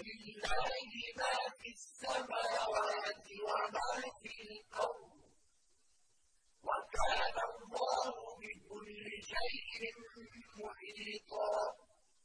وَلِلَّهِ مَا فِي السَّمَاوَاتِ وَمَا فِي الْأَرْضِ ۚ. وَكَانَ اللَّهُ بِكُلِّ شَيْءٍ مُّحِيطًا.